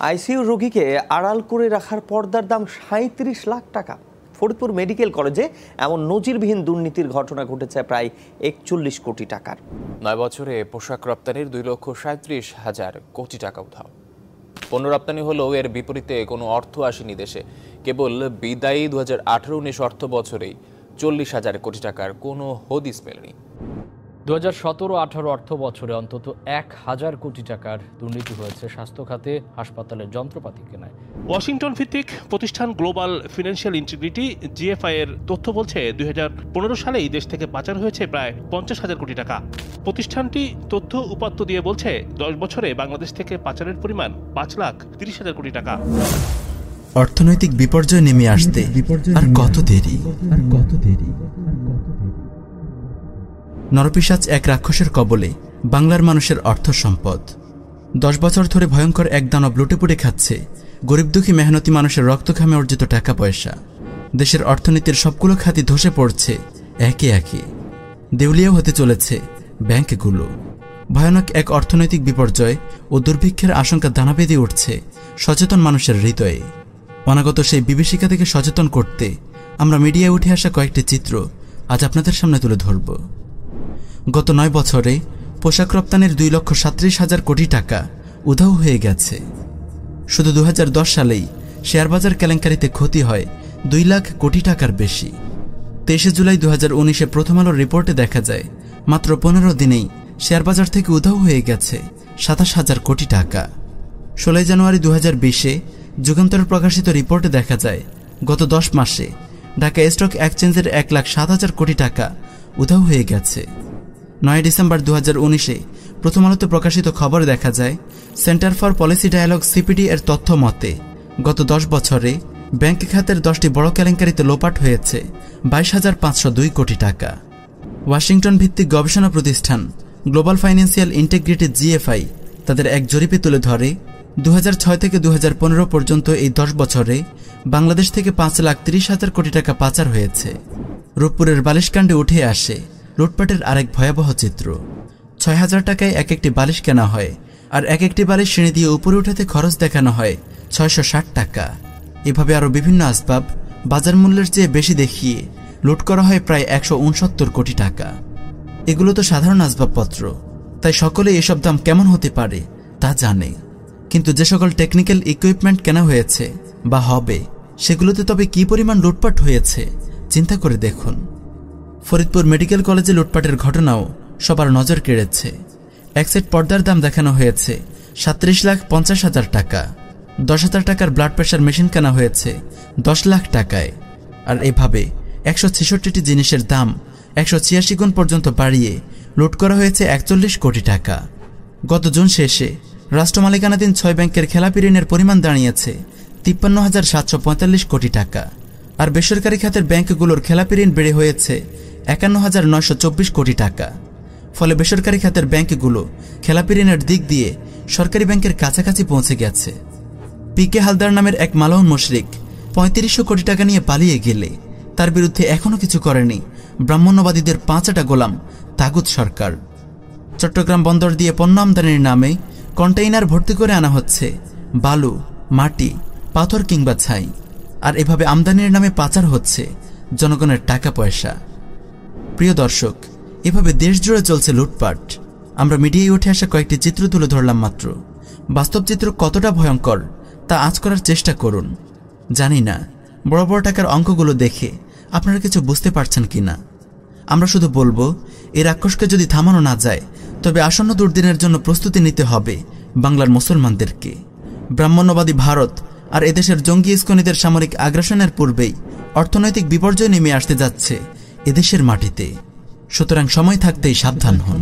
ICU রোগীকে আড়াল করে রাখার পর্দার দাম সাঁত্রিশ লাখ টাকা। ফরিদপুর মেডিকেল কলেজে এমন নজিরবিহীন দুর্নীতির ঘটনা ঘটেছে প্রায় একচল্লিশ কোটি টাকার। নয় বছরে পোশাক রপ্তানির দুই লক্ষ সাঁত্রিশ হাজার কোটি টাকা উধাও। পণ্য রপ্তানি হলেও এর বিপরীতে কোনো অর্থ আসেনি দেশে। কেবল বিদায়ী দু হাজার আঠারো উনিশ অর্থ বছরেই চল্লিশ হাজার কোটি টাকার কোনো হদিস মেলেনি। দু হাজার সতেরো আঠারো অর্থ বছরে অন্তত এক হাজার কোটি টাকার দুর্নীতি হয়েছে স্বাস্থ্য খাতে হাসপাতালের যন্ত্রপাতি কেনায়। ওয়াশিংটন ভিত্তিক প্রতিষ্ঠান গ্লোবাল ফিনান্সিয়াল ইন্টিগ্রিটি জিএফআই এর তথ্য বলছে দু হাজার পনেরো সালেই দেশ থেকে পাচার হয়েছে প্রায় পঞ্চাশ হাজার কোটি টাকা। প্রতিষ্ঠানটি তথ্য উপাত্ত দিয়ে বলছে দশ বছরে বাংলাদেশ থেকে পাচারের পরিমাণ পাঁচ লাখ তিরিশ হাজার কোটি টাকা। অর্থনৈতিক বিপর্যয় নেমে আসতে আর কত দেরি? আর কত দেরি? নরপিসাচ এক রাক্ষসের কবলে বাংলার মানুষের অর্থ সম্পদ। দশ বছর ধরে ভয়ঙ্কর এক দানব লুটেপুটে খাচ্ছে, গরিব দুঃখী মেহনতি মানুষের রক্ত ঘামে অর্জিত টাকা পয়সা দেশের অর্থনীতির সবগুলো খাতি ধসে পড়ছে একে একে। দেউলিয়াও হতে চলেছে ব্যাংকগুলো। ভয়ানক এক অর্থনৈতিক বিপর্যয় ও দুর্ভিক্ষের আশঙ্কা দানা বেঁধে উঠছে সচেতন মানুষের হৃদয়ে। অনাগত সেই বিভীষিকা থেকে সচেতন করতে আমরা মিডিয়ায় উঠে আসা কয়েকটি চিত্র আজ আপনাদের সামনে তুলে ধরব। গত নয় বছরে পোশাক রপ্তানির দুই লক্ষ সাত্রিশ হাজার কোটি টাকা উধাও হয়ে গেছে। শুধু দু হাজার দশ সালেই শেয়ারবাজার কেলেঙ্কারিতে ক্ষতি হয় দুই লাখ কোটি টাকার বেশি। তেইশে জুলাই দু হাজার উনিশে প্রথম আলোর রিপোর্টে দেখা যায়, মাত্র পনেরো দিনেই শেয়ারবাজার থেকে উধাও হয়ে গেছে সাতাশ হাজার কোটি টাকা। ষোলোই জানুয়ারি দু হাজার বিশে যুগান্তর প্রকাশিত রিপোর্টে দেখা যায়, গত দশ মাসে ঢাকা স্টক এক্সচেঞ্জের এক লাখ সাত হাজার কোটি টাকা উধাও হয়ে গেছে। নয় ডিসেম্বর দু উনিশে প্রথম আলোতে প্রকাশিত খবর দেখা যায়, Centre for Policy Dialogue CPD এর তথ্য মতে, গত দশ বছরে ব্যাংক খাতের দশটি বড় কেলেঙ্কারিতে লোপাট হয়েছে বাইশ হাজার পাঁচশো দুই কোটি টাকা। ওয়াশিংটন ভিত্তিক গবেষণা প্রতিষ্ঠান গ্লোবাল ফাইন্যান্সিয়াল ইন্টিগ্রিটি জিএফআই তাদের এক জরিপে তুলে ধরে দু হাজার ছয় থেকে দু হাজার পনেরো পর্যন্ত এই দশ বছরে বাংলাদেশ থেকে পাঁচ লাখ তিরিশ হাজার কোটি টাকা পাচার হয়েছে। রূপপুরের বালিশকাণ্ডে উঠে আসে লুটপাটের আরেক ভয়াবহ চিত্র। ছয় হাজার টাকায় এক একটি বালিশ কেনা হয়, আর এক একটি বালিশ শ্রেণি দিয়ে উপরে উঠাতে খরচ দেখানো হয় ছয়শো ষাট টাকা। এভাবে আরও বিভিন্ন আসবাব বাজার মূল্যের চেয়ে বেশি দেখিয়ে লুট করা হয় প্রায় একশো উনসত্তর কোটি টাকা। এগুলো তো সাধারণ আসবাবপত্র, তাই সকলে এসব দাম কেমন হতে পারে তা জানে। কিন্তু যে সকল টেকনিক্যাল ইকুইপমেন্ট কেনা হয়েছে বা হবে, সেগুলোতে তবে কি পরিমাণ লুটপাট হয়েছে, চিন্তা করে দেখুন। ফরিদপুর মেডিকেল কলেজে লুটপাটের ঘটনাও সবার নজর কেড়েছে। এক সেট পর্দার দাম দেখানো হয়েছে সাত্রিশ লাখ পঞ্চাশ হাজার টাকা। দশ হাজার টাকার ব্লাড প্রেশার মেশিন কেনা হয়েছে, দশ লাখ টাকায়। আর এভাবে একশো ছেষট্টিটি জিনিসের দাম একশো ছিয়াশি গুণ পর্যন্ত বাড়িয়ে লুট করা হয়েছে একচল্লিশ কোটি টাকা। গত জুন শেষে রাষ্ট্র মালিকানাধীন ছয় ব্যাংকের খেলাপি ঋণের পরিমাণ দাঁড়িয়েছে তিপ্পান্ন হাজার সাতশো পঁয়তাল্লিশ কোটি টাকা। আর বেসরকারি খাতের ব্যাংকগুলোর খেলাপি ঋণ বেড়ে হয়েছে একান্ন হাজার নয়শো চব্বিশ কোটি টাকা। ফলে বেসরকারি খাতের ব্যাংকগুলো খেলাপি ঋণের দিক দিয়ে সরকারি ব্যাংকের কাছাকাছি পৌঁছে গেছে। পিকে হালদার নামের এক মালহন মুশরিক পঁয়ত্রিশশো কোটি টাকা নিয়ে পালিয়ে গেলে তার বিরুদ্ধে এখনও কিছু করেনি ব্রাহ্মণ্যবাদীদের পাঁচটা গোলাম তাগুত সরকার। চট্টগ্রাম বন্দর দিয়ে পণ্য আমদানির নামে কন্টেইনার ভর্তি করে আনা হচ্ছে বালু, মাটি, পাথর কিংবা ছাই। আর এভাবে আমদানির নামে পাচার হচ্ছে জনগণের টাকা পয়সা। প্রিয় দর্শক, এভাবে দেশ জুড়ে চলছে লুটপাট। আমরা মিডিয়ায় উঠে আসা কয়েকটি চিত্র তুলে ধরলাম মাত্র। বাস্তব চিত্র কতটা ভয়ঙ্কর, তা আজ করার চেষ্টা করুন। জানি না, বড় বড় টাকার অঙ্কগুলো দেখে আপনারা কিছু বুঝতে পারছেন কি না আমরা শুধু বলব এই রাক্ষসকে যদি থামানো না যায়, তবে আসন্ন দুর্দিনের জন্য প্রস্তুতি নিতে হবে বাংলার মুসলমানদেরকে। ব্রাহ্মণ্যবাদী ভারত আর এদেশের জঙ্গি ইস্কনিদের সামরিক আগ্রাসনের পূর্বেই অর্থনৈতিক বিপর্যয় নেমে আসতে যাচ্ছে। এদেশের মাটিতে। সুতরাং সময় থাকতেই সাবধান হন।